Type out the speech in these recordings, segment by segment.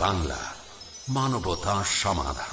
বাংলা মানবতা সমাধান।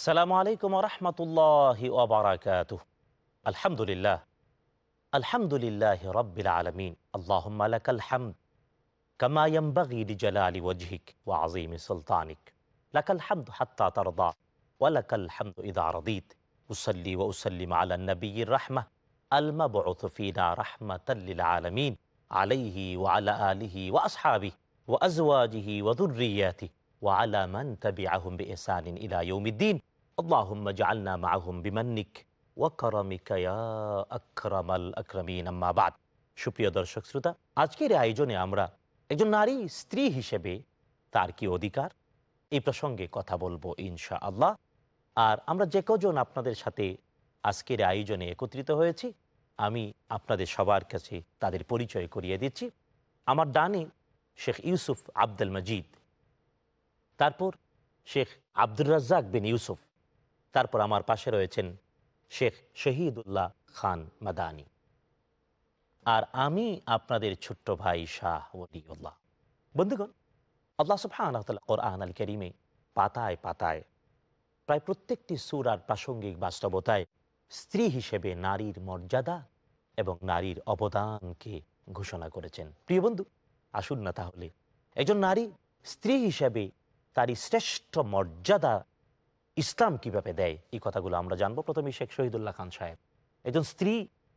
السلام عليكم ورحمة الله وبركاته. الحمد لله. الحمد لله رب العالمين. اللهم لك الحمد كما ينبغي لجلال وجهك وعظيم سلطانك. لك الحمد حتى ترضى ولك الحمد إذا رضيت. أصلي وأسلم على النبي الرحمة المبعوث فينا رحمة للعالمين عليه وعلى آله وأصحابه وأزواجه وذرياته وعلى من تبعهم بإحسان إلى يوم الدين. اللهم اجعلنا معهم بمنك وكرمك يا أكرم الأكرمين أما بعد সুপ্রিয় দর্শক শ্রোতা আজকের আয়োজনে আমরা একজন নারী স্ত্রী হিসেবে তার কি অধিকার এই প্রসঙ্গে কথা বলবো ইনশা আল্লাহ আর আমরা যে কজন আপনাদের সাথে আজকের আয়োজনে একত্রিত হয়েছি আমি আপনাদের সবার কাছে তাদের পরিচয় করিয়ে দিচ্ছি আমার ডানে শেখ ইউসুফ আব্দুল মজিদ তারপর শেখ আব্দুর রাজ্জাক বিন ইউসুফ তারপর আমার পাশে রয়েছেন শেখ শহীদুল্লাহ খান মাদানি। আর আমি আপনাদের ছোট্ট ভাই শাহ ওলিউল্লাহ। বন্ধুগণ, আল্লাহ সুফান কোরআন আল করিমে পাতায় পাতায়, প্রায় প্রত্যেকটি সুর আর প্রাসঙ্গিক বাস্তবতায় স্ত্রী হিসেবে নারীর মর্যাদা এবং নারীর অবদানকে ঘোষণা করেছেন। প্রিয় বন্ধু, আসুন না তাহলে। একজন নারী স্ত্রী হিসেবে তারই শ্রেষ্ঠ মর্যাদা ইসলাম কীভাবে দেয়? এই কথাগুলো আমরা জানব। প্রথমে শেখ শহীদুল্লাহ খান সাহেব। একজন স্ত্রী,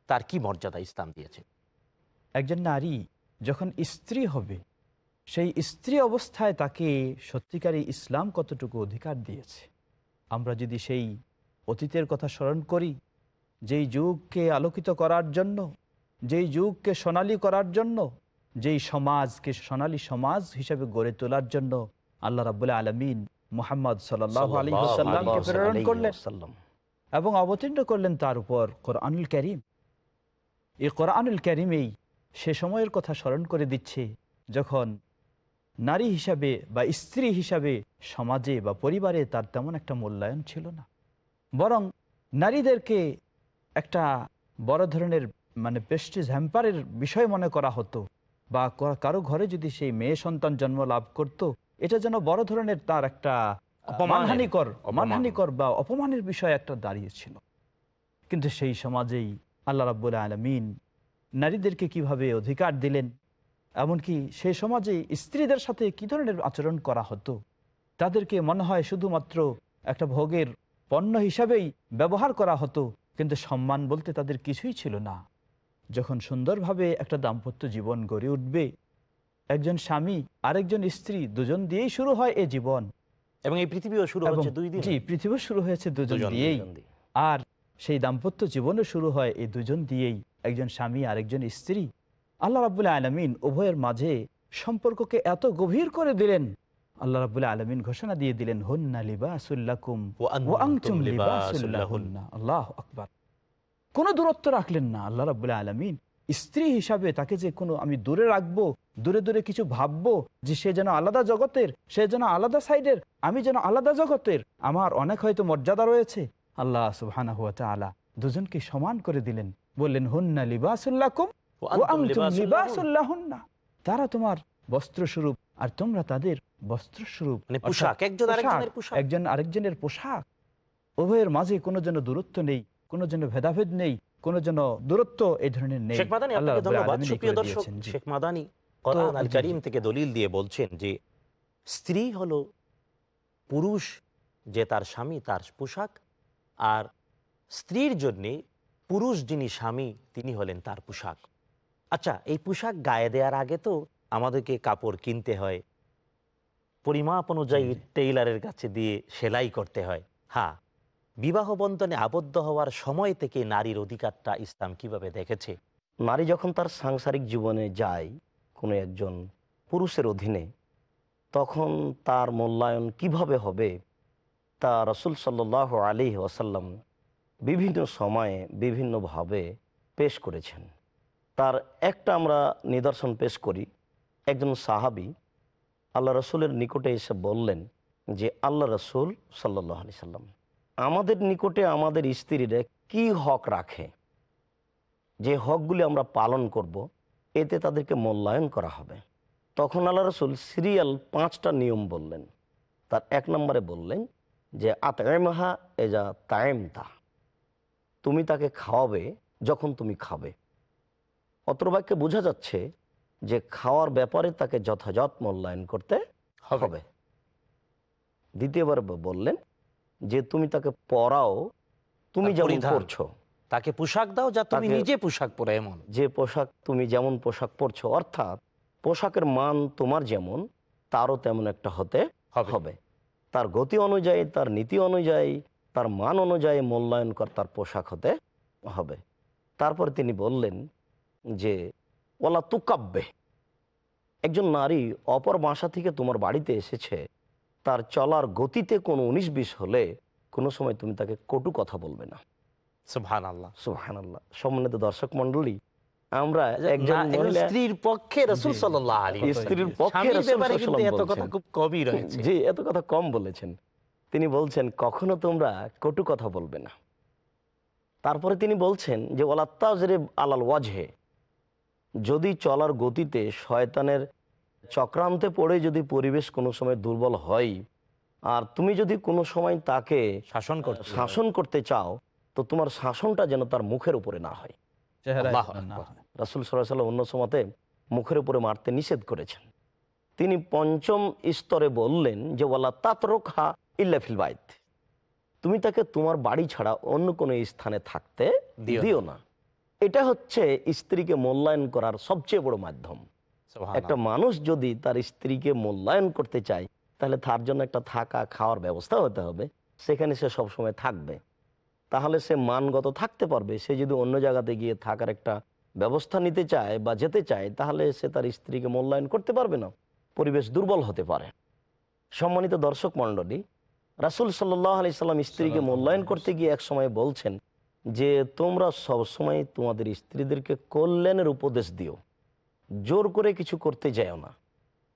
তার কি মর্যাদা ইসলাম দিয়েছে? একজন নারী যখন স্ত্রী হবে, সেই স্ত্রী অবস্থায় তাকে সত্যিকারী ইসলাম কতটুকু অধিকার দিয়েছে? আমরা যদি সেই অতীতের কথা স্মরণ করি, যেই যুগকে আলোকিত করার জন্য, যেই যুগকে সোনালী করার জন্য, যেই সমাজকে সোনালী সমাজ হিসেবে গড়ে তোলার জন্য আল্লাহ রাবুল্লাহ আলমিন মোহাম্মদ সাল্লাহ আলী সাল্লামকে প্রেরণ করলেন এবং অবতীর্ণ করলেন তার উপর কোরআনুল করিম। এই কোরআনুল করিমেই সে সময়ের কথা স্মরণ করে দিচ্ছে যখন নারী হিসাবে বা স্ত্রী হিসাবে সমাজে বা পরিবারে তার তেমন একটা মূল্যায়ন ছিল না। বরং নারীদেরকে একটা বড় ধরনের মানে পেস্টিজ হ্যাম্পারের বিষয় মনে করা হতো বা কারও ঘরে যদি সেই মেয়ে সন্তান জন্ম লাভ করত এটা যেন বড় ধরনের তার একটা মানহানিকর অমানহানিকর বা অপমানের বিষয় একটা দাঁড়িয়েছিল। কিন্তু সেই সমাজেই আল্লাহ রাবুল আলমিন নারীদেরকে কীভাবে অধিকার দিলেন এমনকি সেই সমাজে স্ত্রীদের সাথে কি ধরনের আচরণ করা হতো তাদেরকে মনে হয় শুধুমাত্র একটা ভোগের পণ্য হিসাবেই ব্যবহার করা হতো কিন্তু সম্মান বলতে তাদের কিছুই ছিল না। যখন সুন্দরভাবে একটা দাম্পত্য জীবন গড়ে উঠবে একজন স্বামী আরেকজন স্ত্রী দুজন দিয়েই শুরু হয় এই জীবন। এবং এই পৃথিবীও শুরু হচ্ছে দুই দিন। জি পৃথিবী শুরু হয়েছে দুজন দিয়েই। আর সেই দাম্পত্য জীবনও শুরু হয় এই দুজন দিয়েই। একজন স্বামী আরেকজন স্ত্রী। আল্লাহ রাবুল্লাহ আলমিন উভয়ের মাঝে সম্পর্ককে এত গভীর করে দিলেন। আল্লাহ রাবুল্লাহ আলমিন ঘোষণা দিয়ে দিলেন হন্না লিবাসুল্লাকুম আল্লাহ আকবর। কোনো দূরত্ব রাখলেন না আল্লাহ রাবুল্লাহ আলমিন। স্ত্রী হিসাবে তাকে যে কোনো আমি দূরে রাখব দূরে দূরে কিছু ভাববো যে সে যেন আলাদা জগতের সে যেন আলাদা সাইডের আমি যেন আলাদা জগতের আমার অনেক হয়তো মর্যাদা রয়েছে। আল্লাহ সুবহানা হুয়া তালা দুজনকে সমান করে দিলেন। বললেন হুন্না লিবাসুল্লাকুম লিবাসুল্লাহুন্না তারা তোমার বস্ত্র স্বরূপ আর তোমরা তাদের বস্ত্র স্বরূপ একজন আরেকজনের পোশাক। উভয়ের মাঝে কোনো যেন দূরত্ব নেই কোনো যেন ভেদাভেদ নেই কোনো যেন দূরত্ব এই ধরনের নেই। শেখ মাদানি কোরআন আল করিম থেকে দলিল দিয়ে বলছেন যে স্ত্রী হলো পুরুষ যে তার স্বামী তার পোশাক আর স্ত্রীর জন্যে পুরুষ যিনি স্বামী তিনি হলেন তার পোশাক। আচ্ছা এই পোশাক গায়ে দেওয়ার আগে তো আমাদেরকে কাপড় কিনতে হয়। পরিমাপ অনুযায়ী টেইলারের কাছে দিয়ে সেলাই করতে হয়। হ্যাঁ বিবাহ বন্ধনে আবদ্ধ হওয়ার সময় থেকে নারীর অধিকারটা ইসলাম কীভাবে দেখেছে? নারী যখন তার সাংসারিক জীবনে যায় কোনো একজন পুরুষের অধীনে, তখন তার মূল্যায়ন কীভাবে হবে তা রসুল সাল্লাহ আলী ওয়াসাল্লাম বিভিন্ন সময়ে বিভিন্নভাবে পেশ করেছেন। তার একটা আমরা নিদর্শন পেশ করি, একজন সাহাবি আল্লাহ রসুলের নিকটে এসে বললেন যে, আল্লাহ রসুল সাল্লাহ আলি সাল্লাম আমাদের নিকটে আমাদের স্ত্রীরা কি হক রাখে? যে হকগুলি আমরা পালন করব এতে তাদেরকে মূল্যায়ন করা হবে। তখন আল্লাহ রসুল সিরিয়াল পাঁচটা নিয়ম বললেন। তার এক নম্বরে বললেন যে আতএমহা এজা তায়েমতা তুমি তাকে খাওয়াবে যখন তুমি খাবে। অত্র বাক্যে বোঝা যাচ্ছে যে খাওয়ার ব্যাপারে তাকে যথাযথ মূল্যায়ন করতে হবে। দ্বিতীয়বার বললেন যে তুমি তাকে পড়াও তুমি যেমন। করছ তাকে পোশাক দাও যা তুমি নিজে পোশাক পরে এমন। যে পোশাক তুমি যেমন পোশাক পরছো অর্থাৎ পোশাকের মান তোমার যেমন তারও তেমন একটা হতে হবে। তার গতি অনুযায়ী তার নীতি অনুযায়ী তার মান অনুযায়ী মূল্যায়ন কর তার পোশাক হতে হবে। তারপর তিনি বললেন যে ওলা তুকাব্বে একজন নারী অপর বাসা থেকে তোমার বাড়িতে এসেছে তার চলার গতিতে কোনো উনিশ বিশ হলে কোনো সময় তুমি তাকে কটু কথা বলবে না। সুবহান আল্লাহ সুহান আল্লাহ সম্মানিত দর্শক মন্ডলী আমরা একজন স্ত্রীর পক্ষে রসুল সাল্লাহ স্ত্রীর পক্ষে এত কথা খুব কমই রয়েছে। জি এত কথা কম বলেছেন। তিনি বলছেন কখনো তোমরা কটু কথা বলবে না। তারপরে তিনি বলছেন যে ওলাত্তাজরে আলাল ওয়াজহে। যদি চলার গতিতে শয়তানের চক্রান্তে পড়ে যদি পরিবেশ কোনো সময় দুর্বল হয় আর তুমি যদি কোনো সময় তাকে শাসন করতে শাসন করতে চাও তো তোমার শাসনটা যেন তার মুখের উপরে না হয়। রাসুল সাল্লাহ অন্য সময়তে মুখের উপরে মারতে নিষেধ করেছেন। তিনি পঞ্চম স্তরে বললেন যে ওয়ালা তাতরোখা ইল্লাফিল বাইত। তুমি তাকে তোমার বাড়ি ছাড়া অন্য কোনো স্থানে থাকতে দিও না। এটা হচ্ছে স্ত্রীকে মূল্যায়ন করার সবচেয়ে বড় মাধ্যম। একটা মানুষ যদি তার স্ত্রীকে মূল্যায়ন করতে চায় তাহলে তার জন্য একটা থাকা খাওয়ার ব্যবস্থা হতে হবে। সেখানে সে সবসময় থাকবে। তাহলে সে মানগত থাকতে পারবে। সে যদি অন্য জায়গাতে গিয়ে থাকার একটা ব্যবস্থা নিতে চায় বা যেতে চায় তাহলে সে তার স্ত্রীকে মূল্যায়ন করতে পারবে না। পরিবেশ দুর্বল হতে পারে। সম্মানিত দর্শক মণ্ডলী রাসুল সাল্লাহ আলি সাল্লাম স্ত্রীকে মূল্যায়ন করতে গিয়ে এক সময় বলছেন যে তোমরা সবসময় তোমাদের স্ত্রীদেরকে কল্যাণের উপদেশ দিও। জোর করে কিছু করতে যাও না।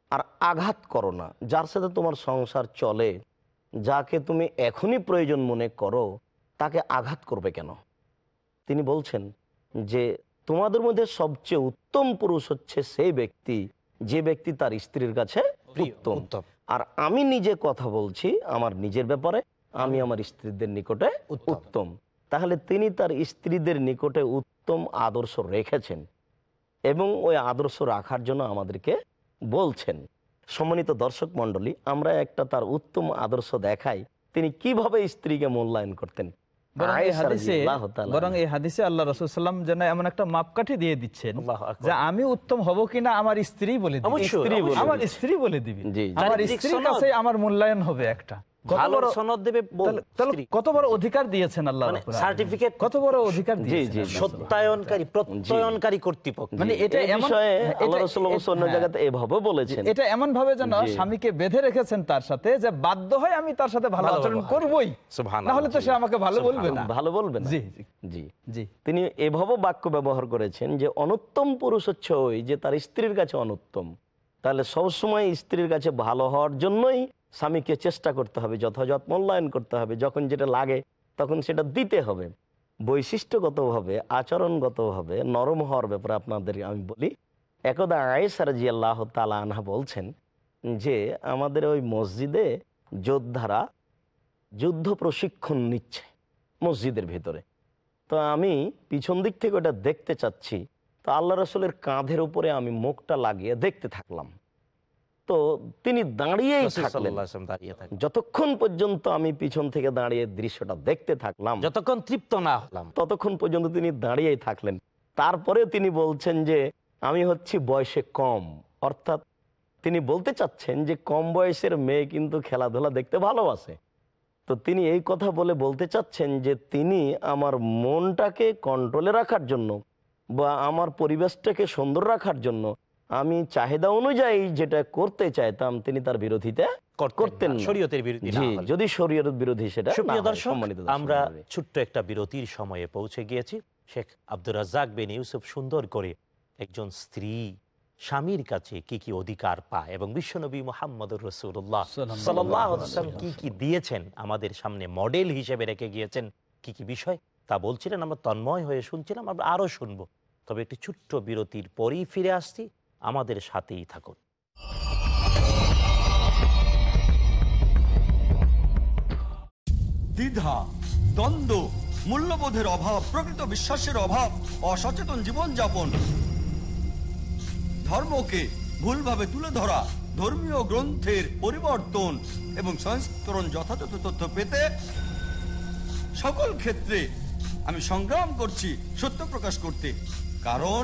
আর আঘাত করো না যার সাথে তোমার সংসার চলে যাকে তুমি এখনই প্রয়োজন মনে করো তাকে আঘাত করবে কেন? তিনি বলছেন যে তোমাদের মধ্যে সবচেয়ে উত্তম পুরুষ হচ্ছে সেই ব্যক্তি যে ব্যক্তি তার স্ত্রীর কাছে উত্তম। আর আমি নিজে কথা বলছি আমার নিজের ব্যাপারে আমি আমার স্ত্রীদের নিকটে। উত্তম। তাহলে তিনি তার স্ত্রীদের নিকটে উত্তম আদর্শ রেখেছেন। এবং ওই আদর্শ রাখার জন্য আমাদেরকে বলছেন। সম্মানিত দর্শক মণ্ডলী আমরা একটা তার উত্তম আদর্শ দেখাই। তিনি কীভাবে স্ত্রীকে মূল্যায়ন করতেন? বরং এই হাদিসে রাদিয়াল্লাহু তাআলা বরং এই হাদিসে আল্লাহ রসুল যেন এমন একটা মাপকাঠি দিয়ে দিচ্ছেন যে আমি উত্তম হব কিনা আমার স্ত্রী বলে দিবে। অবশ্যই, স্ত্রী বলে অবশ্যই। আমার স্ত্রী বলে দিবে। আমার স্ত্রীর কাছে আমার মূল্যায়ন হবে একটা। কত ভালো বড় সনদ দেবে তাহলে- তাহলে কত বড় অধিকার দিয়েছেন আল্লাহ মানে রাব্বুল আলামিন। সার্টিফিকেট কত বড় অধিকার জি, দিয়েছেন জি, সত্যায়নকারী প্রত্যয়নকারী কর্তৃপক্ষ। মানে এটা এমন- বিষয়ে আল্লাহ রসুল অন্য হ্যাঁ। জায়গাতে এভাবে বলেছেন। এটা এমন ভাবে যেন স্বামীকে বেঁধে রেখেছেন তার সাথে যে বাধ্য হয় আমি তার সাথে ভালো আচরণ। করবই। সুবহানাল্লাহ। না হলে তো সে আমাকে ভালো বলবে না। ভালো বলবেন জি জি জি। জি। তিনি এভাবে বাক্য ব্যবহার করেছেন যে অনুত্তম পুরুষ হচ্ছে ওই যে তার স্ত্রীর কাছে অনুত্তম। তাহলে সবসময় স্ত্রীর কাছে ভালো হওয়ার জন্যই স্বামীকে চেষ্টা করতে হবে, যথাযথ মূল্যায়ন করতে হবে, যখন যেটা লাগে তখন সেটা দিতে হবে। বৈশিষ্ট্যগতভাবে, আচরণগতভাবে নরম হওয়ার ব্যাপারে আপনাদের আমি বলি, একদা আয়েসার জি আল্লাহ তালা আনহা বলছেন যে, আমাদের ওই মসজিদে যোদ্ধারা যুদ্ধ প্রশিক্ষণ নিচ্ছে মসজিদের ভেতরে। তো আমি পিছন দিক থেকে ওটা দেখতে চাচ্ছি। তো আল্লাহ রসুলের কাঁধের উপরে আমি মুখটা লাগিয়ে দেখতে থাকলাম। তো তিনি দাঁড়িয়েই থাকলেন। যতক্ষণ পর্যন্ত আমি পিছন থেকে দাঁড়িয়ে দৃশ্যটা দেখতে থাকলাম যতক্ষণ তৃপ্ত না হলাম। ততক্ষণ পর্যন্ত তিনি দাঁড়িয়েই থাকলেন। তারপরে তিনি বলছেন যে আমি হচ্ছি বয়সে কম। অর্থাৎ তিনি বলতে চাচ্ছেন যে কম বয়সের মেয়ে কিন্তু খেলাধুলা দেখতে ভালোবাসে। তো তিনি এই কথা বলে বলতে চাচ্ছেন যে তিনি আমার মনটাকে কন্ট্রোলে রাখার জন্য বা আমার পরিবেশটাকে সুন্দর রাখার জন্য আমি চাহিদা অনুযায়ী যেটা করতে চাইতাম তিনি তার বিরোধিতা করতেন শরীয়তের বিরোধী। যদি শরীয়ত বিরোধী সেটা সম্মানিত আমরা ছোট্ট একটা বিরতির সময়ে পৌঁছে গিয়েছি। শেখ আব্দুর রাজ্জাক বিন ইউসুফ সুন্দর করে একজন স্ত্রী স্বামীর কাছে কি কি অধিকার পায় এবং বিশ্বনবী মোহাম্মদুর রসুল্লাহ সাল্লাহ কি কি দিয়েছেন আমাদের সামনে মডেল হিসেবে রেখে গিয়েছেন কি কি বিষয় তা বলছিলেন আমরা তন্ময় হয়ে শুনছিলাম আমরা আরও শুনব। তবে একটি ছোট্ট বিরতির পরেই ফিরে আসছি। আমাদের সাথেই থাকুন। দ্বিধা, দ্বন্দ্ব, মূল্যবোধের অভাব, প্রকৃত বিশ্বাসের অভাব, অসচেতন জীবনযাপন। ধর্মকে ভুলভাবে তুলে ধরা, ধর্মীয় গ্রন্থের পরিবর্তন এবং সংস্করণ যথাযথ তথ্য পেতে সকল ক্ষেত্রে আমি সংগ্রাম করছি সত্য প্রকাশ করতে। কারণ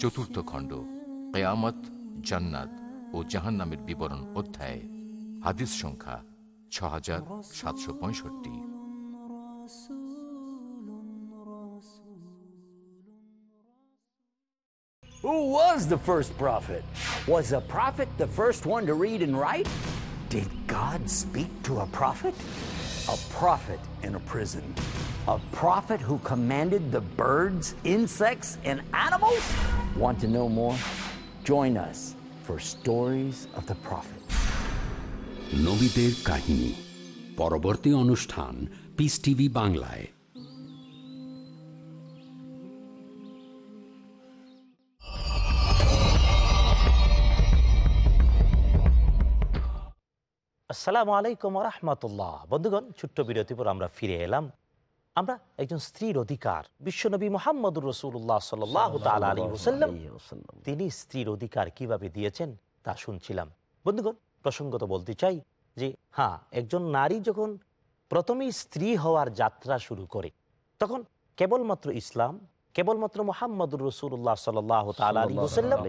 চতুর্থ খণ্ড কেয়ামত জান্নাত ও জাহান্নামের বিবরণ অধ্যায় হাদিস সংখ্যা ছ হাজার সাতশো পঁয়ষট্টি Who was the first prophet? Was a prophet the first one to read and write? Did God speak to a prophet? A prophet in a prison. A prophet who commanded the birds, insects, and animals? Want to know more? Join us for Stories of the Prophet. নবীদের কাহিনী পরবর্তী অনুষ্ঠান piece TV বাংলায় আসসালামু আলাইকুম রহমতুল্লাহ বন্ধুগণ ছোট্ট বিরতি পর আমরা ফিরে এলাম আমরা একজন স্ত্রীর অধিকার। বিশ্বনবী মোহাম্মদুর রসুল্লাহ সাল্লাহ তাল আলী ওসাল্লাম তিনি স্ত্রীর অধিকার কীভাবে দিয়েছেন তা শুনছিলাম। বন্ধুগণ প্রসঙ্গত বলতে চাই যে হ্যাঁ একজন নারী যখন প্রথমেই স্ত্রী হওয়ার যাত্রা শুরু করে তখন কেবলমাত্র ইসলাম কেবলমাত্র মোহাম্মদুর রসুল্লাহ সাল্লাহ তাল আলী ওসাল্লাম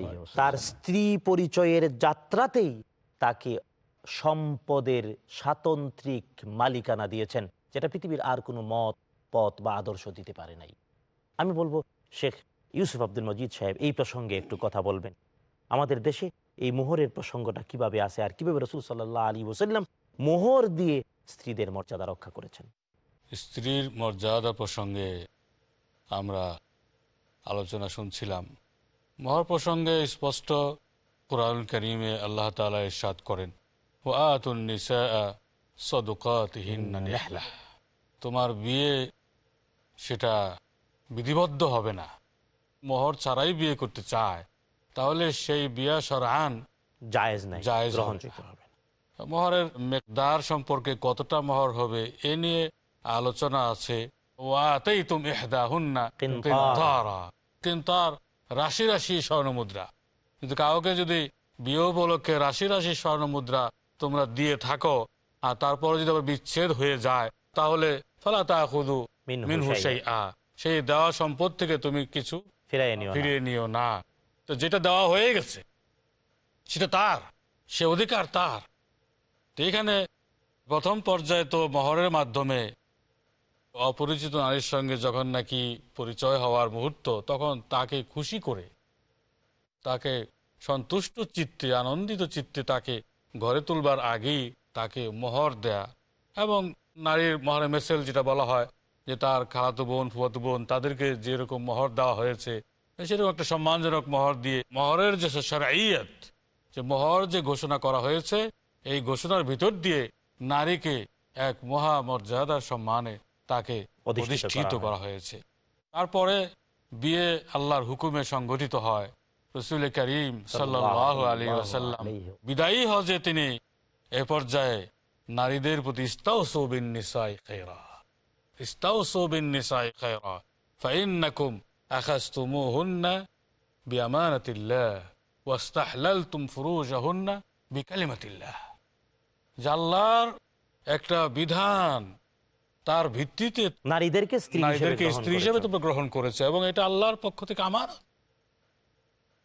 তার স্ত্রী পরিচয়ের যাত্রাতেই তাকে সম্পদের স্বাতন্ত্রিক মালিকানা দিয়েছেন যেটা পৃথিবীর আর কোনো মত পথ বা আদর্শ দিতে পারে নাই। আমি বলব, শেখ ইউসুফ আব্দুল মজিদ সাহেব এই প্রসঙ্গে একটু কথা বলবেন। আমাদের দেশে এই মোহরের প্রসঙ্গটা কীভাবে আসে আর কীভাবে রসুল সাল্লাহ আলী ওসাল্লাম মোহর দিয়ে স্ত্রীদের মর্যাদা রক্ষা করেছেন? স্ত্রীর মর্যাদা প্রসঙ্গে আমরা আলোচনা শুনছিলাম। মহর প্রসঙ্গে স্পষ্ট কোরআন করিমে আল্লাহ তালা ইরশাদ করেন ও আতুন্নিসা তোমার বিয়ে সেটা বিধিবদ্ধ হবে না। মোহর ছাড়াই বিয়ে করতে চায় তাহলে সেই বিয়া সরআন জায়েজ নাই জায়েজ গ্রহণযোগ্য হবে না। মহরের মেকদার সম্পর্কে কতটা মহর হবে এ নিয়ে আলোচনা আছে। ওয়াতেই তুমি কিন্তার। কিন্তার রাশি রাশি স্বর্ণ মুদ্রা কিন্তু কাউকে যদি বিয়ে উপলক্ষে রাশি রাশি স্বর্ণ মুদ্রা তোমরা দিয়ে থাকো আর তারপরে যদি আবার বিচ্ছেদ হয়ে যায় তাহলে ফলা তা খুদু সেই আ। সেই দেওয়া সম্পদ থেকে তুমি কিছু নিও ফিরিয়ে নিও না। তো যেটা দেওয়া হয়ে গেছে সেটা তার সে অধিকার তার। তো এখানে প্রথম পর্যায়ে তো মহরের মাধ্যমে অপরিচিত নারীর সঙ্গে যখন নাকি পরিচয় হওয়ার মুহূর্ত তখন তাকে খুশি করে তাকে সন্তুষ্ট চিত্তে আনন্দিত চিত্তে তাকে ঘরে তুলবার আগেই তাকে মোহর দেয়া এবং নারীর মোহরে মেসেল যেটা বলা হয় যে তার খালাতো বোন ফুয়াতো বোন তাদেরকে যেরকম মোহর দেওয়া হয়েছে সেরকম একটা সম্মানজনক মোহর দিয়ে মোহরের যে সরাইয়াত যে মোহর যে ঘোষণা করা হয়েছে এই ঘোষণার ভিতর দিয়ে নারীকে এক মহা মর্যাদার সম্মানে তাকে অধিষ্ঠিত করা প্রতিষ্ঠিত করা হয়েছে। তারপরে বিয়ে আল্লাহর হুকুমে সংগঠিত হয়। রসুল করিম সাল্লাহ আলী আসাল্লাম বিদায়ী হজে তিনি এ পর্যায়ে নারীদের প্রতি ইস্তাউসবিন নিসাই খেরা আল্লাহর একটা বিধান তার ভিত্তিতে নারীদেরকে নারীদেরকে স্ত্রী হিসেবে তোমরা গ্রহণ করেছে এবং এটা আল্লাহর পক্ষ থেকে আমার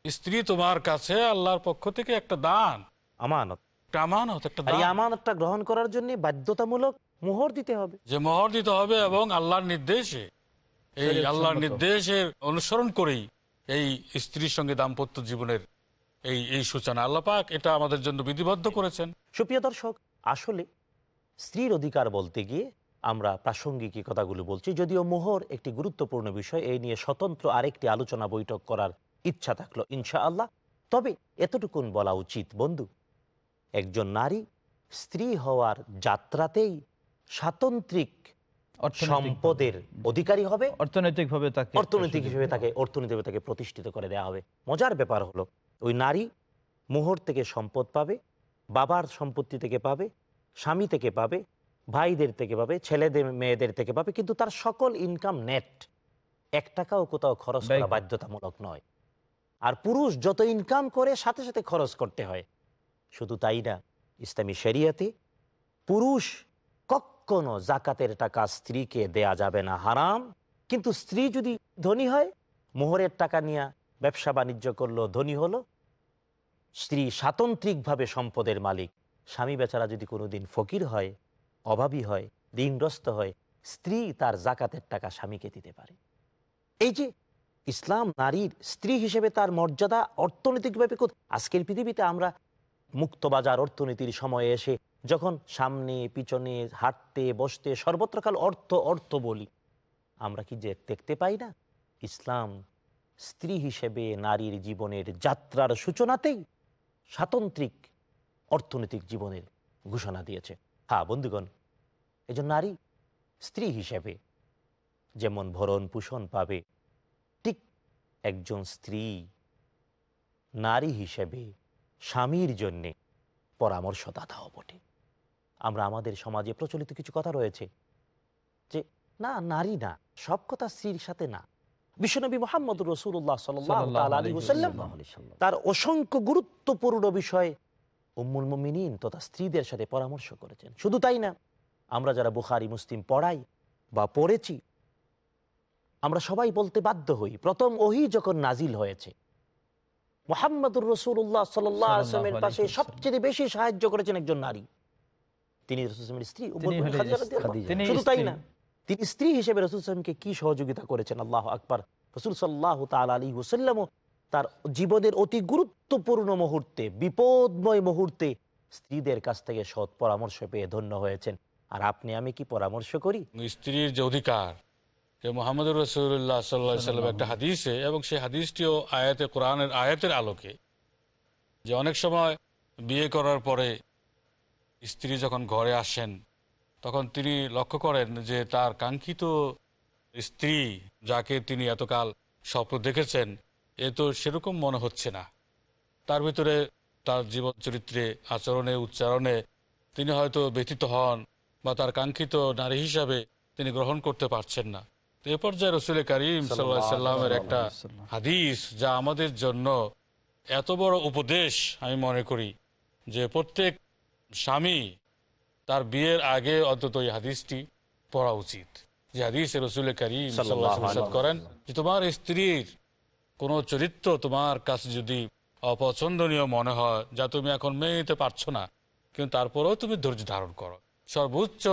স্ত্রী তোমার কাছে আল্লাহর পক্ষ থেকে একটা দান। আমানত। একটা আমানত একটা আমানতটা গ্রহণ করার জন্য বাধ্যতামূলক মোহর দিতে হবে। যে মোহর দিতে হবে এবং আল্লাহর নির্দেশে এই আল্লাহর। নির্দেশের অনুসরণ করেই এই স্ত্রীর সঙ্গে দাম্পত্য জীবনের এই এই সূচনা। আল্লাহ পাক এটা আমাদের জন্য বিধিবদ্ধ করেছেন। সুপ্রিয় দর্শক আসলে স্ত্রীর অধিকার বলতে গিয়ে আমরা প্রাসঙ্গিক এই কথাগুলো বলছি যদিও মোহর একটি গুরুত্বপূর্ণ বিষয় এই নিয়ে স্বতন্ত্র আরেকটি আলোচনা বৈঠক করার ইচ্ছা থাকল ইনশাআল্লাহ। তবে এতটুকুন বলা উচিত বন্ধু একজন নারী স্ত্রী হওয়ার যাত্রাতেই স্বাতন্ত্রিক সম্পদের অধিকারী হবে। অর্থনৈতিকভাবে তাকে অর্থনৈতিক হিসেবে তাকে অর্থনীতিভাবে তাকে প্রতিষ্ঠিত করে দেওয়া হবে। মজার ব্যাপার হলো ওই নারী মোহর থেকে সম্পদ পাবে বাবার সম্পত্তি থেকে পাবে স্বামী থেকে পাবে ভাইদের থেকে পাবে ছেলেদের মেয়েদের থেকে পাবে কিন্তু তার সকল ইনকাম নেট এক টাকাও কোথাও খরচ করা। বাধ্যতামূলক নয়। আর পুরুষ যত ইনকাম করে সাথে সাথে খরচ করতে হয়। শুধু তাই না ইসলামী শরিয়াতে পুরুষ কখনো জাকাতের টাকা স্ত্রীকে দেয়া যাবে না, হারাম। কিন্তু স্ত্রী যদি ধনী হয়, মোহরের টাকা নিয়ে ব্যবসা বাণিজ্য করল, ধনী হলো। স্ত্রী স্বাতন্ত্রিকভাবে সম্পদের মালিক। স্বামী বেচারা যদি কোনোদিন ফকির হয়, অভাবী হয়, ঋণগ্রস্ত হয়, স্ত্রী তার জাকাতের টাকা স্বামীকে দিতে পারে। এই যে ইসলাম নারীর স্ত্রী হিসেবে তার মর্যাদা অর্থনৈতিকভাবে আজকের পৃথিবীতে আমরা মুক্তবাজার অর্থনীতির সময়ে এসে যখন সামনে, পিছনে, হাঁটতে, বসতে সর্বত্রকাল অর্থ অর্থ বলি, আমরা কি যে দেখতে পাই না? ইসলাম স্ত্রী হিসেবে নারীর জীবনের যাত্রার সূচনাতেই স্বাতন্ত্রিক অর্থনৈতিক জীবনের ঘোষণা দিয়েছে। হ্যাঁ বন্ধুগণ একজন নারী স্ত্রী হিসেবে যেমন ভরণ পোষণ পাবে, ঠিক একজন স্ত্রী নারী হিসেবে স্বামীর জন্যে পরামর্শদাতাও বটে। আমরা আমাদের সমাজে প্রচলিত কিছু কথা রয়েছে যে না নারী না সব কথা স্ত্রীর সাথে না। বিশ্বনবী মোহাম্মদ রসুল্লাহ সাল্লাম তার অসংখ্য গুরুত্বপূর্ণ বিষয়ে উম্মুল মুমিনিন তথা স্ত্রীদের সাথে পরামর্শ করেছেন। শুধু তাই না আমরা যারা বুখারি মুসলিম পড়াই বা পড়েছি আমরা সবাই বলতে বাধ্য হই প্রথম ওহি যখন নাজিল হয়েছে মোহাম্মদুর রসুল্লাহ সাল্লাহ আসলামের পাশে সবচেয়ে বেশি সাহায্য করেছেন একজন নারী। তিনি রসুলের স্ত্রী শুধু তাই না তিনি স্ত্রী হিসেবে রসুল সাল্লামকে কি সহযোগিতা করেছেন? আল্লাহ আকবার। রসুল সাল্লাহ তাল আলী হুসাল্লামও তার জীবনের অতি গুরুত্বপূর্ণ মুহূর্তে বিপদময় মুহূর্তে স্ত্রীদের কাছ থেকে সৎ পরামর্শ পেয়ে ধন্য হয়েছেন। আর আপনি আমি কি পরামর্শ করি? স্ত্রীর যে অধিকার যে মোহাম্মদ রসুল্লাহ সাল্লাহ সাল্লাম একটা হাদিসে এবং সেই হাদিসটিও আয়াতে কোরআনের আয়াতের আলোকে যে অনেক সময় বিয়ে করার পরে স্ত্রী যখন ঘরে আসেন তখন তিনি লক্ষ্য করেন যে তার কাঙ্ক্ষিত স্ত্রী যাকে তিনি এতকাল স্বপ্ন দেখেছেন এ তো সেরকম মনে হচ্ছে না। তার ভিতরে তার জীবন চরিত্রে আচরণে উচ্চারণে তিনি হয়তো ব্যথিত হন বা তার কাঙ্ক্ষিত নারী হিসাবে তিনি গ্রহণ করতে পারছেন না। তো এ পর্যায়ে রসুল করিম সাল্লাহ সাল্লামের একটা হাদিস যা আমাদের জন্য এত বড় উপদেশ আমি মনে করি যে প্রত্যেক স্বামী তার বিয়ের আগে অন্তত এই হাদিসটি পড়া উচিত। যে হাদিস রসুল করিম করেন যে তোমার স্ত্রীর কোনো চরিত্র তোমার কাছে যদি অপছন্দনীয় মনে হয় যা তুমি এখন মেনে নিতে পারছ না কিন্তু তারপরেও তুমি ধৈর্য ধারণ করো। সর্বোচ্চ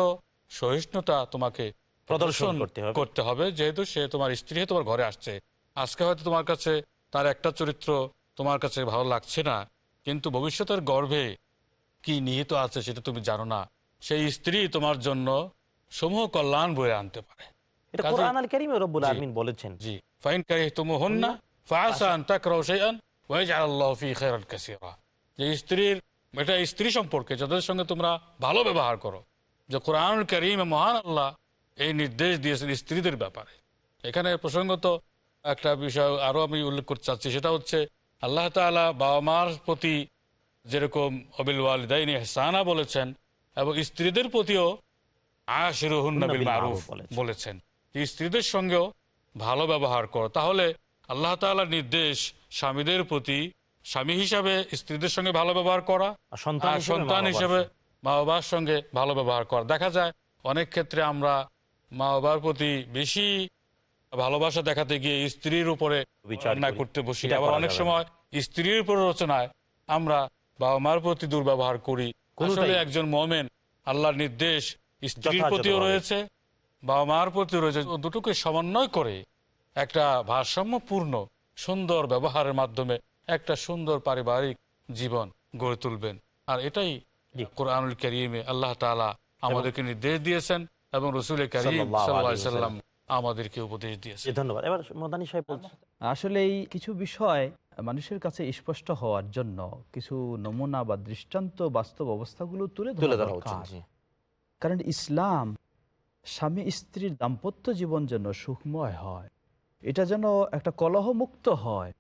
সহিষ্ণুতা তোমাকে প্রদর্শন। করতে হবে। যেহেতু সে তোমার স্ত্রী তোমার ঘরে আসছে। আজকে হয়তো তোমার কাছে তার একটা চরিত্র তোমার কাছে ভালো লাগছে না কিন্তু ভবিষ্যতের গর্ভে কি নিহিত আছে সেটা তুমি জানো না। সেই স্ত্রী তোমার জন্য সমূহ কল্যাণ বয়ে আনতে পারে। এটা কাজেই- কোরআন আল কারিমে রব্বুল জি। আলমিন বলেছেন। জি। ফাইন কারি তুমু হন্না ফাসা আন তাকরাউ শাইআন ওয়া ইয়াজআলাল্লাহু ফি খায়রান কাসীরা। যে স্ত্রীর এটা স্ত্রী সম্পর্কে যাদের সঙ্গে তোমরা ভালো ব্যবহার করো যে কোরআনুল কারীমে মহান আল্লাহ এই নির্দেশ দিয়েছেন স্ত্রীদের ব্যাপারে। এখানে প্রসঙ্গত একটা বিষয় আরও আমি উল্লেখ করতে চাচ্ছি সেটা হচ্ছে আল্লাহ বাবা মার প্রতি যেরকম অবিল ওয়ালিদাইন ইহসানা বলেছেন এবং স্ত্রীদের প্রতিও মারুফ বলেছেন। স্ত্রীদের সঙ্গেও ভালো ব্যবহার করো। তাহলে আল্লাহ তাআলার নির্দেশ স্বামীদের প্রতি স্বামী হিসাবে স্ত্রীদের সঙ্গে ভালো ব্যবহার করা আর সন্তান হিসেবে। মা বাবার সঙ্গে ভালো ব্যবহার করা। দেখা যায় অনেক ক্ষেত্রে আমরা মা বাবার প্রতি বেশি ভালোবাসা দেখাতে গিয়ে স্ত্রীর উপরে করতে বসি। আবার অনেক সময় স্ত্রীর প্ররোচনায় আমরা বাবা মার প্রতি দুর্ব্যবহার করি। আসলে একজন মোমেন আল্লাহর নির্দেশ স্ত্রীর প্রতিও রয়েছে বাবা মার প্রতিও রয়েছে। দুটোকে সমন্বয় করে একটা ভারসাম্যপূর্ণ সুন্দর ব্যবহারের মাধ্যমে একটা সুন্দর পারিবারিক জীবন গড়ে তুলবেন। আর এটাই। কোরআনুল করিমে আল্লাহ তাআলা আমাদেরকে নির্দেশ দিয়েছেন এবং রসুল করিম সাল্লাল্লাহু আলাইহি সাল্লাহ সাল্লাম আমাদেরকে উপদেশ দিয়েছেন। ধন্যবাদ। এবার মদানী সাহেব আসলে এই কিছু বিষয় মানুষের কাছে স্পষ্ট হওয়ার জন্য কিছু নমুনা বা দৃষ্টান্ত বাস্তব অবস্থাগুলো তুলে তুলে ধরা উচিত কারণ ইসলাম স্বামী স্ত্রীর দাম্পত্য জীবন যেন সুখময় হয় এটা যেন একটা কলহমুক্ত হয়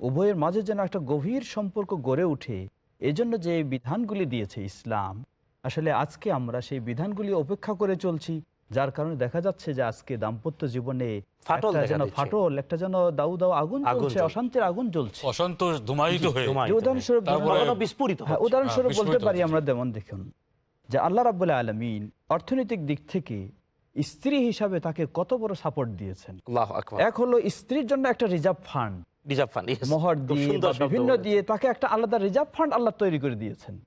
উভয়ের মাঝে যেন একটা গভীর সম্পর্ক গড়ে ওঠে এজন্য যে বিধানগুলি দিয়েছে ইসলাম আসলে আজকে আমরা সেই বিধানগুলি অপেক্ষা করে চলছি। যার কারণে দেখা যাচ্ছে যে আজকে দাম্পত্য জীবনে ফাটল একটা দেখা যেন ফাটল একটা যেন দাউ দাউ আগুন আগুন জ্বলছে জ্বলছে। অশান্তির আগুন জ্বলছে। অসন্তোষ ধুমায়িত হয়ে। উদাহরণস্বরূপ হয়ে। তারপরে- কখনো বিস্ফোরিত উদাহরণস্বরূপ বলতে পারি আমরা যেমন দেখুন যে আল্লাহ রাবুল্লাহ আলমিন অর্থনৈতিক দিক থেকে স্ত্রী হিসাবে তাকে কত বড় সাপোর্ট দিয়েছেন। এক হলো স্ত্রীর জন্য একটা রিজার্ভ ফান্ড রিজার্ভ ফান্ড। মোহর দিয়ে বিভিন্ন দিয়ে তাকে একটা আলাদা রিজার্ভ ফান্ড আল্লাহ তৈরি করে দিয়েছেন।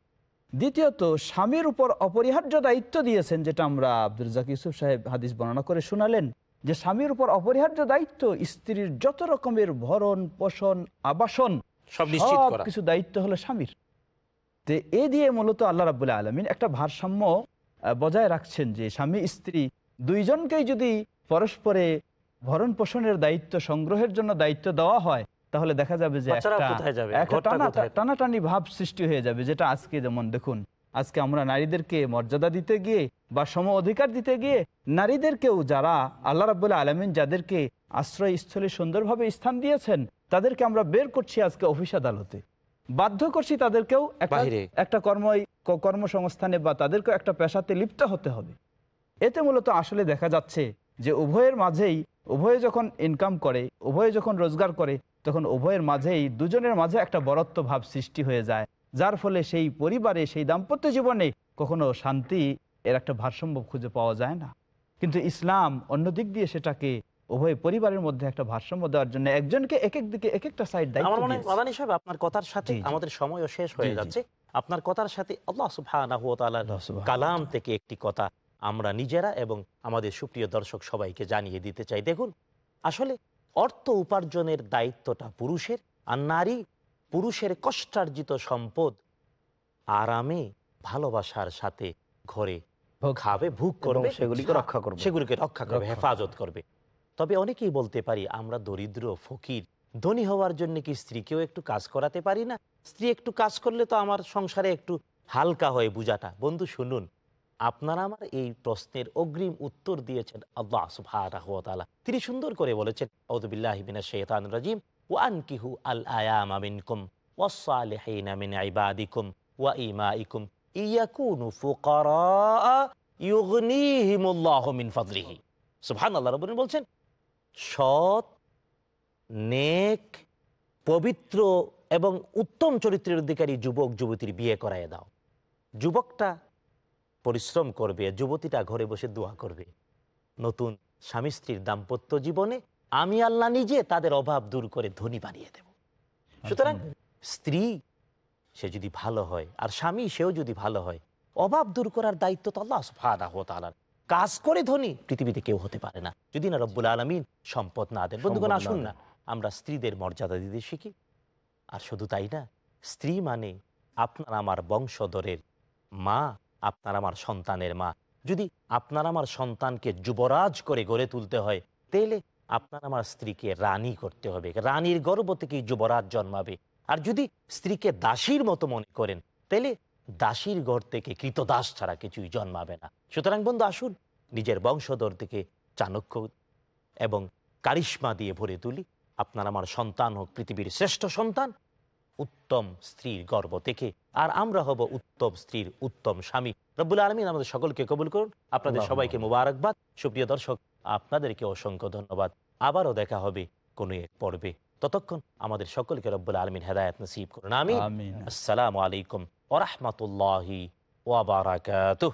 দ্বিতীয়ত স্বামীর উপর অপরিহার্য দায়িত্ব দিয়েছেন যেটা আমরা আব্দুল জাক ইউসুফ সাহেব হাদিস বর্ণনা করে শোনালেন যে স্বামীর উপর অপরিহার্য দায়িত্ব স্ত্রীর যত রকমের ভরণ পোষণ আবাসন সব কিছু দায়িত্ব হলো স্বামীর। তো এ দিয়ে মূলত আল্লাহ রাবুল্লাহ আলমিন একটা ভারসাম্য বজায় রাখছেন যে স্বামী স্ত্রী দুইজনকেই যদি পরস্পরে ভরণ পোষণের দায়িত্ব সংগ্রহের জন্য দায়িত্ব দেওয়া হয় তাহলে দেখা যাবে যে? টানাটানি ভাব সৃষ্টি হয়ে যাবে যেটা আজকে যেমন দেখুন আজকে আমরা নারীদেরকে মর্যাদা দিতে গিয়ে বা সম অধিকার দিতে গিয়ে নারীদেরকেও যারা আল্লাহ রাবুল্লাহ আলমিন যাদেরকে আশ্রয়স্থলে সুন্দরভাবে স্থান দিয়েছেন তাদেরকে আমরা বের করছি আজকে অফিস আদালতে। বাধ্য করছি তাদেরকেও একটা একটা কর্ম কর্মসংস্থানে বা তাদেরকেও একটা পেশাতে লিপ্ত হতে হবে। এতে মূলত আসলে দেখা যাচ্ছে যে উভয়ের মাঝেই উভয়ে যখন ইনকাম করে উভয়ে যখন রোজগার করে তখন উভয়ের মাঝেই দুজনের মাঝে একটা বরত্ব ভাব সৃষ্টি হয়ে যায় যার ফলে সেই পরিবারে সেই দাম্পত্য জীবনে কখনো শান্তি এর একটা ভারসাম্য খুঁজে পাওয়া যায় না। কিন্তু ইসলাম অন্য দিক দিয়ে সেটাকে উভয় পরিবারের মধ্যে একটা ভারসাম্য দেওয়ার জন্য একজনকে এক এক দিকে এক একটা সাইড আমার মনে মাদানী সাহেব আপনার কথার সাথে। আমাদের সময়ও শেষ হয়ে। যাচ্ছে। আপনার কথার সাথে আল্লাহ সুবহানাহু ওয়া তাআলার কালাম থেকে একটি কথা আমরা নিজেরা এবং আমাদের সুপ্রিয় দর্শক সবাইকে জানিয়ে দিতে চাই। দেখুন আসলে অর্থ উপার্জনের দায়িত্বটা পুরুষের আর নারী পুরুষের কষ্টার্জিত সম্পদ আরামে ভালোবাসার সাথে ঘরে খাবে ভোগ করবে সেগুলিকে রক্ষা করবে। সেগুলিকে রক্ষা করবে হেফাজত করবে। তবে অনেকেই বলতে পারি আমরা দরিদ্র ফকির ধনী হওয়ার জন্য কি স্ত্রীকেও একটু কাজ করাতে পারি না? স্ত্রী একটু কাজ করলে তো আমার সংসারে একটু হালকা হয় বুঝাটা। বন্ধু শুনুন। আপনারা আমার এই প্রশ্নের অগ্রিম উত্তর দিয়েছেন আল্লাহ ওয়া তিনি সুন্দর করে বলেছেন আউযুবিল্লাহি মিনাশ শাইতানির রাজিম, ওয়া আনকিহু আল আয়ামা মিনকুম ওয়াস-সালিহিনা মিন ইবাদিকুম, ওয়া ইমাইকুম, ইয়াকুনু ফুকারা, ইউগনিহিমুল্লাহু মিন ফাদলিহি। সুবহানাল্লাহ, রাব্বুল আলামিন বলছেন, সৎ, নেক, পবিত্র এবং উত্তম চরিত্রের অধিকারী যুবক, যুবতীর বিয়ে করায় দাও। যুবকটা পরিশ্রম করবে যুবতীটা ঘরে বসে দোয়া করবে। নতুন স্বামী স্ত্রীর দাম্পত্য জীবনে আমি আল্লাহ নিজে তাদের অভাব দূর করে ধনী বানিয়ে দেব। সুতরাং স্ত্রী সে যদি ভালো হয় আর স্বামী সেও যদি ভালো হয় অভাব দূর করার দায়িত্ব তো আল্লাহ সুবহানাহু ওয়া তাআলার। কাজ করে ধনী পৃথিবীতে কেউ হতে পারে না। যদি না রব্বুল আলমিন সম্পদ না দেন বন্ধুগণ আসুন না আমরা স্ত্রীদের মর্যাদা দিতে শিখি। আর শুধু তাই না স্ত্রী মানে আপনার আমার বংশধরের মা আপনার আমার সন্তানের মা। যদি আপনার আমার সন্তানকে যুবরাজ করে গড়ে তুলতে হয়, তাহলে আপনার আমার স্ত্রীকে রানী করতে হবে। রানীর গর্ব থেকেই যুবরাজ জন্মাবে। আর যদি স্ত্রীকে দাসীর মতো মনে করেন, তাহলে দাসীর ঘর থেকে কৃতদাস ছাড়া কিছুই জন্মাবে না। সুতরাং বন্ধু, আসুন নিজের বংশধর থেকে চাণক্য এবং কারিশ্মা দিয়ে ভরে তুলি। আপনার আমার সন্তান হোক পৃথিবীর শ্রেষ্ঠ সন্তান, উত্তম স্ত্রীর গর্ব থেকে আর আমরা হব উত্তম স্ত্রীর উত্তম স্বামী। রব্বুল আলমিন আমাদের সকলকে কবুল করুন। আপনাদের সবাইকে মুবারকবাদ। সুপ্রিয় দর্শক আপনাদেরকে অসংখ্য ধন্যবাদ। আবারও দেখা হবে কোনো এক পর্বে। ততক্ষণ আমাদের সকলকে রব্বুল আলমিন হেদায়ত নসিব করুন। আমি আসসালামু আলাইকুম ওরহমতুল্লাহি ওয়াবারাকাতুহ